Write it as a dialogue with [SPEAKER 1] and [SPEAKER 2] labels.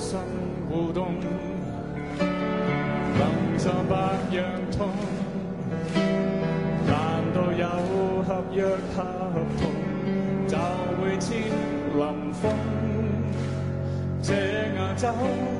[SPEAKER 1] 生互动，临上百样痛，难道有合约合同就会签临风？这牙周。